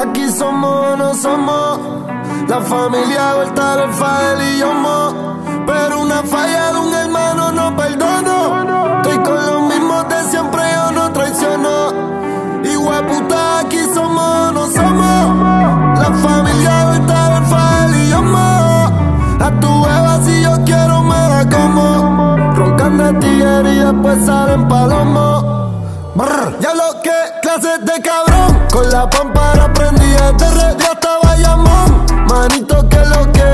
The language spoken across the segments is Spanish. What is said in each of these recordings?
Aquí somos o no somos, la familia vuelta del Fael y yo mo. Pero una falla de un hermano no perdono. Estoy con los mismos de siempre, yo no traiciono. Y puta, aquí somos o no somos, la familia vuelta del Fael y yo mo. A tu beba si yo quiero me la como. Roncan de tigre y después salen palomos. Ya lo que clases de cabrón. Con la pampara prendida de red hasta Bayamón. Manito que lo que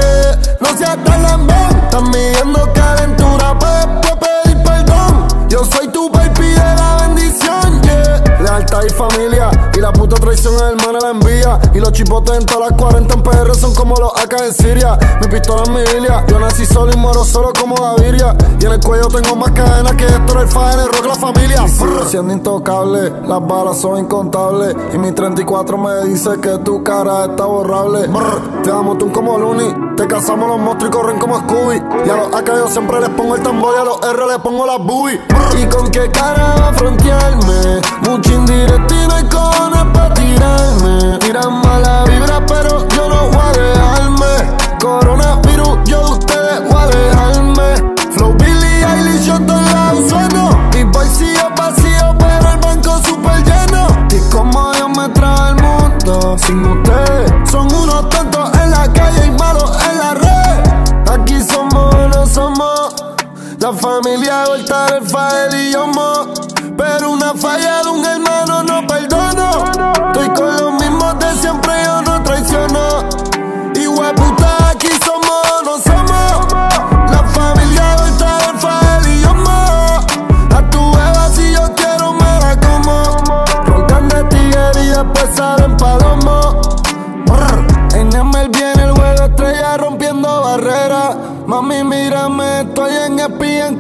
no seas tan lambón. Estás midiendo calentura, pues puedo pedir perdón. Yo soy tu baby de la bendición, yeah. Lealtad y familia. Y la puta traición el hermana la envía. Y los chipotes en todas las 40 en PR son como los AK en Siria. Mi pistola es mi Biblia. Yo nací solo y muero solo como Gaviria. Y en el cuello tengo más cadenas que esto el en el rock la familia. Siendo intocable. Las balas son incontables. Y mi 34 me dice que tu cara está borrable. Te amo tú como Looney. Te cazamos los monstruos y corren como Scooby. Y a los AK yo siempre les pongo el tambor y a los R les pongo las boobies. ¿Y con qué cara va a frontearme? Mucho indirecto y no hay cojones pa' tirarme. Tiran mala vibra, familia vuelta del Fael y yo mo. Pero una falla de un hermano no perdono. Estoy con los mismos de siempre,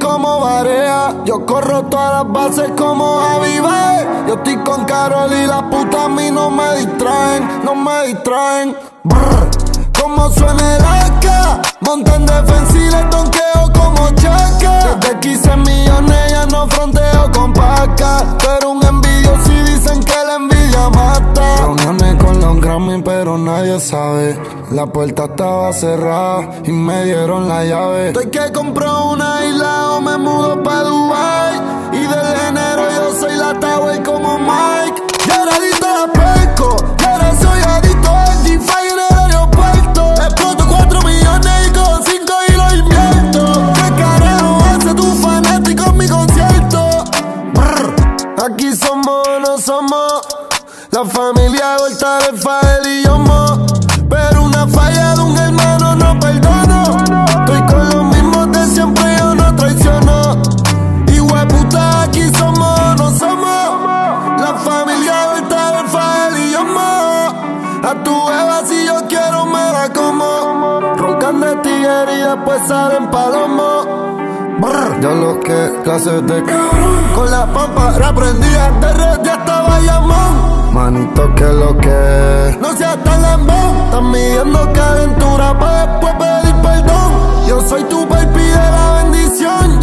como Barea. Yo corro todas las bases como Avive. Yo estoy con Carol y las putas a mí no me distraen, no me distraen. Brr. Como suena el AK, montan defensa y les donqueo como chaca. Desde 15 millones ya no fronteo con paca. Pero un envidioso y dicen que la envidia mata. Reuniones con los Grammy, pero nadie sabe. La puerta estaba cerrada y me dieron la llave. Estoy que compro una La familia vuelta del Fael y yo mo. Pero una falla de un hermano no perdono. Estoy con los mismos de siempre, yo no traiciono. Igual puta, aquí somos no somos. La familia vuelta del Fael y yo mo. A tu beba si yo quiero me la como. Roncan de tigre y después salen palomos. Brr. Yo lo que clases de cabrón Con la pampa reprendida red ya hasta Bayamón Manito que lo que No seas tan lambón Estás midiendo calentura pa' después pedir perdón. Yo soy tu baby de la bendición,